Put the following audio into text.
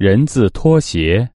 人字拖鞋。